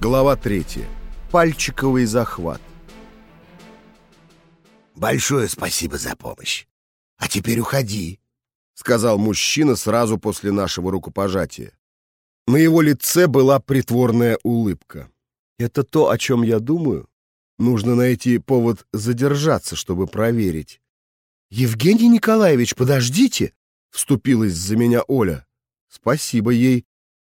Глава третья. Пальчиковый захват. «Большое спасибо за помощь. А теперь уходи», — сказал мужчина сразу после нашего рукопожатия. На его лице была притворная улыбка. «Это то, о чем я думаю? Нужно найти повод задержаться, чтобы проверить». «Евгений Николаевич, подождите!» — вступилась за меня Оля. «Спасибо ей.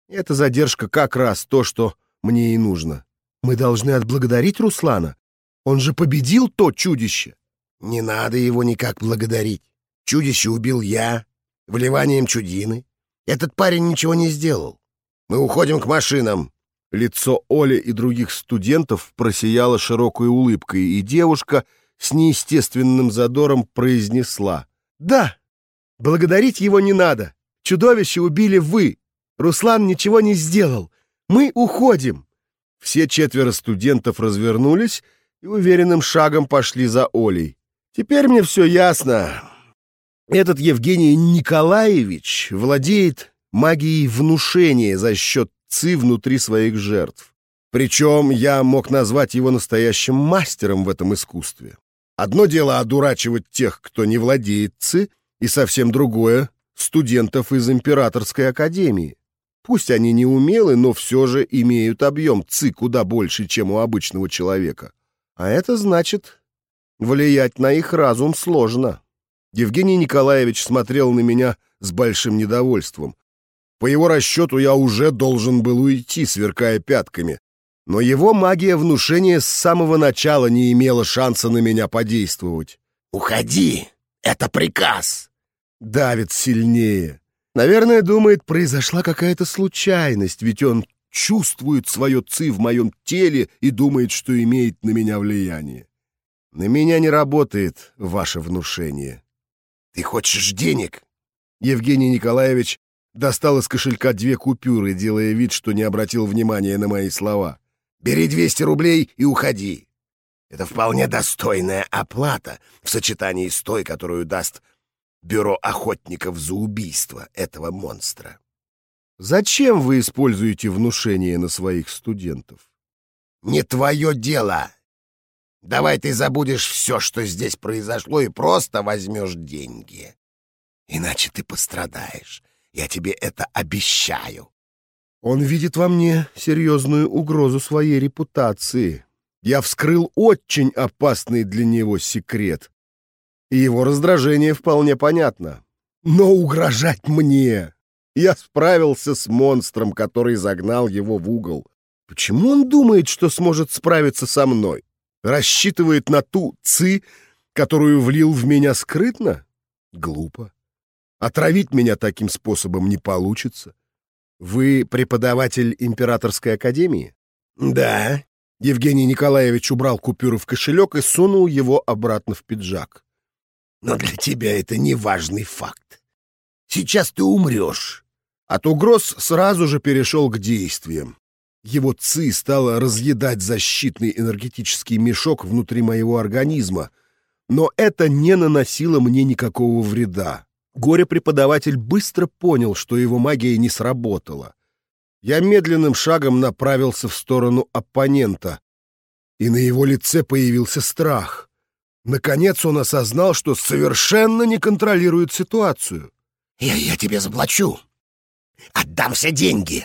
Эта задержка как раз то, что мне и нужно. Мы должны отблагодарить Руслана. Он же победил то чудище». «Не надо его никак благодарить. Чудище убил я, вливанием чудины. Этот парень ничего не сделал. Мы уходим к машинам». Лицо Оли и других студентов просияло широкой улыбкой, и девушка с неестественным задором произнесла. «Да, благодарить его не надо. Чудовище убили вы. Руслан ничего не сделал. Мы уходим». Все четверо студентов развернулись и уверенным шагом пошли за Олей. «Теперь мне все ясно. Этот Евгений Николаевич владеет магией внушения за счет ЦИ внутри своих жертв. Причем я мог назвать его настоящим мастером в этом искусстве. Одно дело одурачивать тех, кто не владеет ЦИ, и совсем другое — студентов из Императорской Академии. Пусть они не умелы, но все же имеют объем ЦИ куда больше, чем у обычного человека. А это значит, влиять на их разум сложно. Евгений Николаевич смотрел на меня с большим недовольством. По его расчету я уже должен был уйти, сверкая пятками. Но его магия внушения с самого начала не имела шанса на меня подействовать. «Уходи! Это приказ!» Давит сильнее. Наверное, думает, произошла какая-то случайность, ведь он чувствует свое ци в моем теле и думает, что имеет на меня влияние. На меня не работает ваше внушение. «Ты хочешь денег?» Евгений Николаевич достал из кошелька две купюры, делая вид, что не обратил внимания на мои слова. «Бери 200 рублей и уходи. Это вполне достойная оплата в сочетании с той, которую даст бюро охотников за убийство этого монстра». «Зачем вы используете внушение на своих студентов?» «Не твое дело. Давай ты забудешь все, что здесь произошло, и просто возьмешь деньги. Иначе ты пострадаешь. Я тебе это обещаю. Он видит во мне серьезную угрозу своей репутации. Я вскрыл очень опасный для него секрет. И его раздражение вполне понятно. Но угрожать мне! Я справился с монстром, который загнал его в угол. Почему он думает, что сможет справиться со мной? Рассчитывает на ту ци, которую влил в меня скрытно? Глупо. Отравить меня таким способом не получится. Вы преподаватель Императорской Академии? Да. Евгений Николаевич убрал купюру в кошелек и сунул его обратно в пиджак. Но для тебя это не важный факт. Сейчас ты умрешь. От угроз сразу же перешел к действиям. Его ци стало разъедать защитный энергетический мешок внутри моего организма, но это не наносило мне никакого вреда. Горе-преподаватель быстро понял, что его магия не сработала. Я медленным шагом направился в сторону оппонента, и на его лице появился страх. Наконец он осознал, что совершенно не контролирует ситуацию. «Я, я тебе заплачу. Отдам все деньги».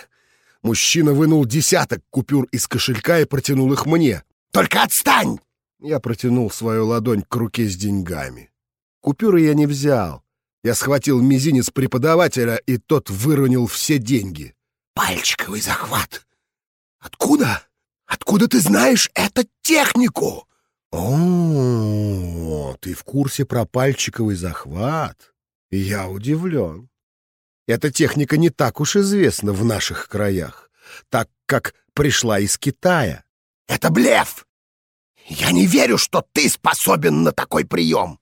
Мужчина вынул десяток купюр из кошелька и протянул их мне. «Только отстань!» Я протянул свою ладонь к руке с деньгами. Купюры я не взял. Я схватил мизинец преподавателя, и тот выронил все деньги. «Пальчиковый захват! Откуда? Откуда ты знаешь эту технику?» «О, ты в курсе про пальчиковый захват?» Я удивлен. Эта техника не так уж известна в наших краях, так как пришла из Китая. «Это блеф! Я не верю, что ты способен на такой прием!»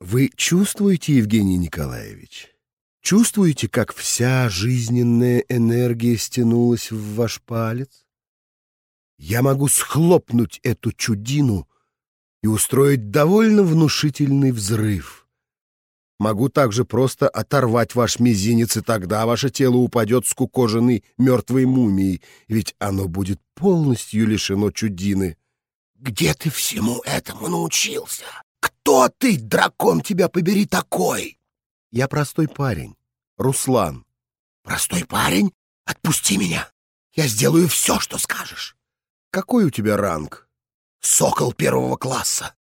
Вы чувствуете, Евгений Николаевич? Чувствуете, как вся жизненная энергия стянулась в ваш палец? Я могу схлопнуть эту чудину и устроить довольно внушительный взрыв. Могу также просто оторвать ваш мизинец, и тогда ваше тело упадет скукоженной мертвой мумией, ведь оно будет полностью лишено чудины. Где ты всему этому научился? Кто ты, дракон, тебя побери такой? Я простой парень, Руслан. Простой парень? Отпусти меня. Я сделаю все, что скажешь. Какой у тебя ранг? Сокол первого класса.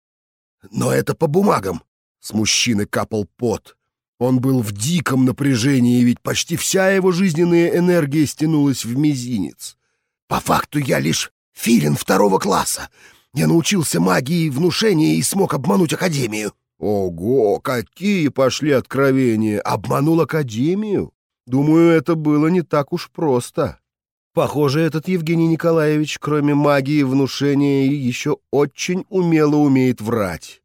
Но это по бумагам. С мужчины капал пот. Он был в диком напряжении, ведь почти вся его жизненная энергия стянулась в мизинец. По факту я лишь филин второго класса. Я научился магии внушения и смог обмануть Академию. Ого, какие пошли откровения! Обманул Академию? Думаю, это было не так уж просто. Похоже, этот Евгений Николаевич, кроме магии внушения, еще очень умело умеет врать.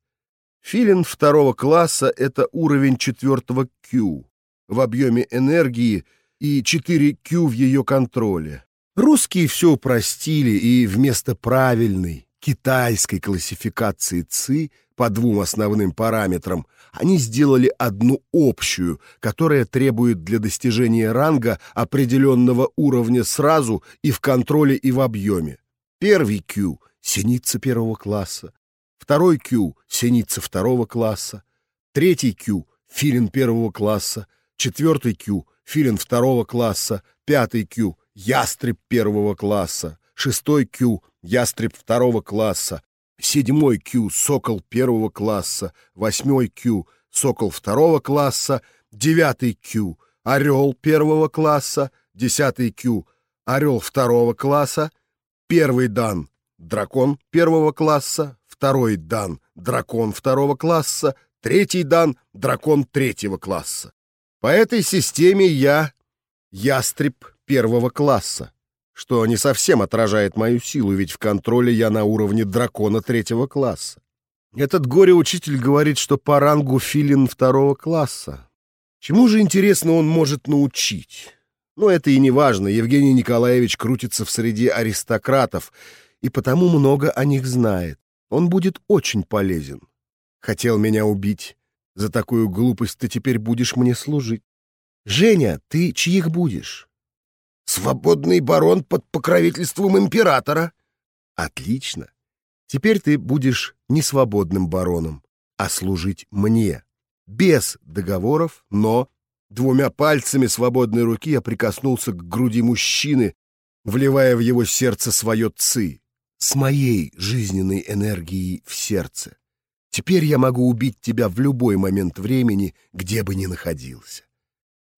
Филин второго класса — это уровень четвертого Q в объеме энергии и 4 Q в ее контроле. Русские все упростили и вместо правильной китайской классификации ЦИ по двум основным параметрам они сделали одну общую, которая требует для достижения ранга определенного уровня сразу и в контроле, и в объеме. Первый Q — синица первого класса, второй Q — синица второго класса, третий Q — филин первого класса, четвертый Q — филин второго класса, пятый Q — ястреб первого класса, шестой Q — ястреб второго класса, седьмой Q — сокол первого класса, восьмой Q — сокол второго класса, девятый Q — орел первого класса, десятый Q — орел второго класса, первый дан — дракон первого класса, второй дан — дракон второго класса, третий дан — дракон третьего класса. По этой системе я — ястреб первого класса что не совсем отражает мою силу, ведь в контроле я на уровне дракона третьего класса. Этот горе-учитель говорит, что по рангу филин второго класса. Чему же, интересно, он может научить? Но это и не важно, Евгений Николаевич крутится в среде аристократов, и потому много о них знает. Он будет очень полезен. Хотел меня убить. За такую глупость ты теперь будешь мне служить. Женя, ты чьих будешь? Свободный барон под покровительством императора. Отлично. Теперь ты будешь не свободным бароном, а служить мне. Без договоров, но двумя пальцами свободной руки я прикоснулся к груди мужчины, вливая в его сердце свое ци, с моей жизненной энергией в сердце. Теперь я могу убить тебя в любой момент времени, где бы ни находился.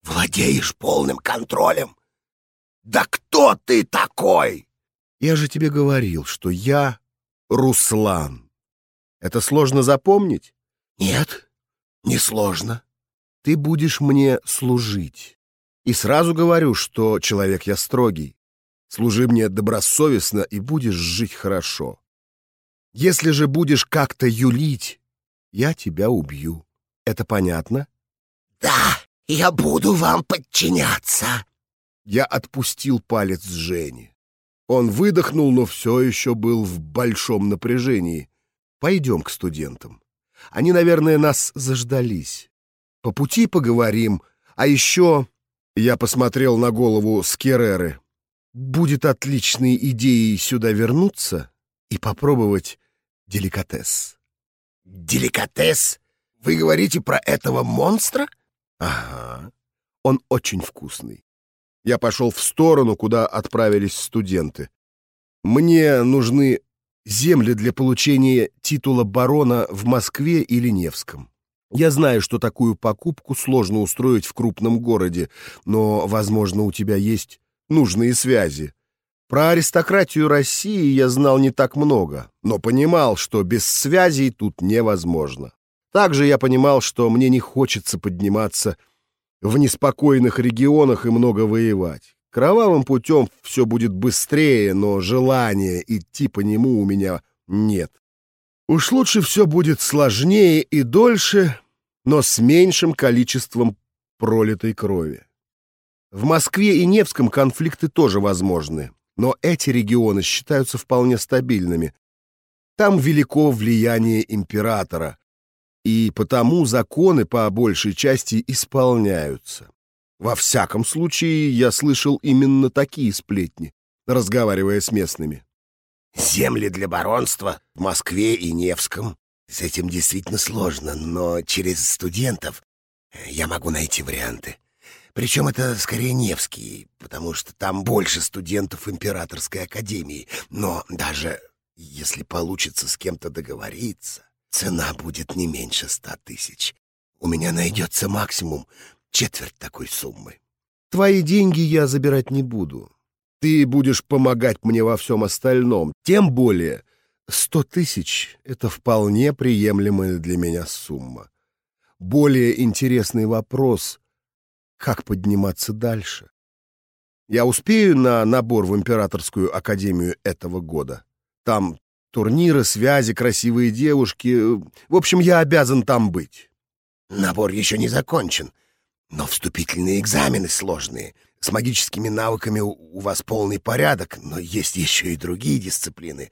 Владеешь полным контролем «Да кто ты такой?» «Я же тебе говорил, что я Руслан. Это сложно запомнить?» «Нет, не сложно. Ты будешь мне служить. И сразу говорю, что человек я строгий. Служи мне добросовестно и будешь жить хорошо. Если же будешь как-то юлить, я тебя убью. Это понятно?» «Да, я буду вам подчиняться», я отпустил палец Жени. Он выдохнул, но все еще был в большом напряжении. Пойдем к студентам. Они, наверное, нас заждались. По пути поговорим. А еще я посмотрел на голову Скереры. Будет отличной идеей сюда вернуться и попробовать деликатес. Деликатес? Вы говорите про этого монстра? Ага. Он очень вкусный. Я пошел в сторону, куда отправились студенты. Мне нужны земли для получения титула барона в Москве или Невском. Я знаю, что такую покупку сложно устроить в крупном городе, но, возможно, у тебя есть нужные связи. Про аристократию России я знал не так много, но понимал, что без связей тут невозможно. Также я понимал, что мне не хочется подниматься в неспокойных регионах и много воевать. Кровавым путем все будет быстрее, но желания идти по нему у меня нет. Уж лучше все будет сложнее и дольше, но с меньшим количеством пролитой крови. В Москве и Невском конфликты тоже возможны, но эти регионы считаются вполне стабильными. Там велико влияние императора, И потому законы по большей части исполняются. Во всяком случае, я слышал именно такие сплетни, разговаривая с местными. Земли для баронства в Москве и Невском. С этим действительно сложно, но через студентов я могу найти варианты. Причем это скорее Невский, потому что там больше студентов Императорской Академии. Но даже если получится с кем-то договориться, цена будет не меньше ста тысяч. У меня найдется максимум четверть такой суммы. Твои деньги я забирать не буду. Ты будешь помогать мне во всем остальном. Тем более, сто тысяч — это вполне приемлемая для меня сумма. Более интересный вопрос — как подниматься дальше? Я успею на набор в Императорскую Академию этого года? Там турниры, связи, красивые девушки. В общем, я обязан там быть. Набор еще не закончен. Но вступительные экзамены сложные. С магическими навыками у вас полный порядок, но есть еще и другие дисциплины.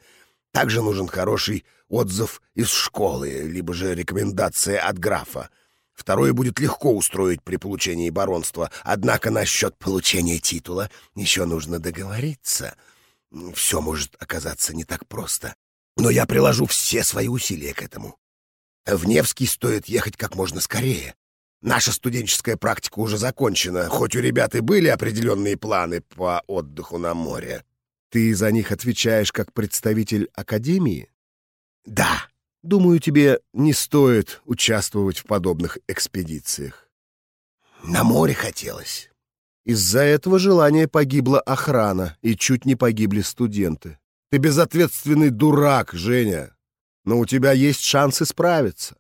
Также нужен хороший отзыв из школы, либо же рекомендация от графа. Второе будет легко устроить при получении баронства, однако насчет получения титула еще нужно договориться. Все может оказаться не так просто, но я приложу все свои усилия к этому. В Невский стоит ехать как можно скорее. Наша студенческая практика уже закончена, хоть у ребят и были определенные планы по отдыху на море. Ты за них отвечаешь как представитель Академии? Да. Думаю, тебе не стоит участвовать в подобных экспедициях. На море хотелось. Из-за этого желания погибла охрана, и чуть не погибли студенты. Ты безответственный дурак, Женя. Но у тебя есть шанс исправиться.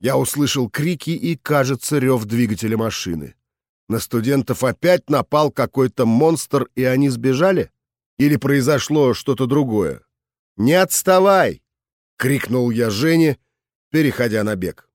Я услышал крики и, кажется, рев двигателя машины. На студентов опять напал какой-то монстр, и они сбежали? Или произошло что-то другое? «Не отставай!» — крикнул я Жене, переходя на бег.